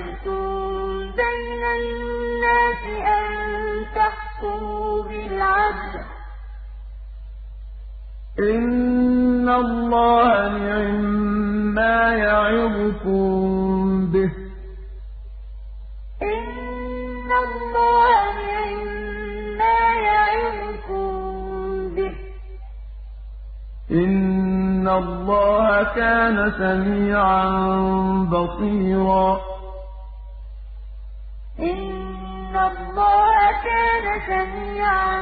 حَكَمْتُم بَيْنَ النَّاسِ أَن تَحْكُمُوا بِالْعَدْلِ ۚ إِنَّ اللَّهَ اللَّهَ نِعِمَّا يَعِظُكُم بِهِ ۗ إِنَّ اللَّهَ كَانَ سَمِيعًا بَصِيرًا إِنَّ اللَّهَ كَانَ سَمِيعًا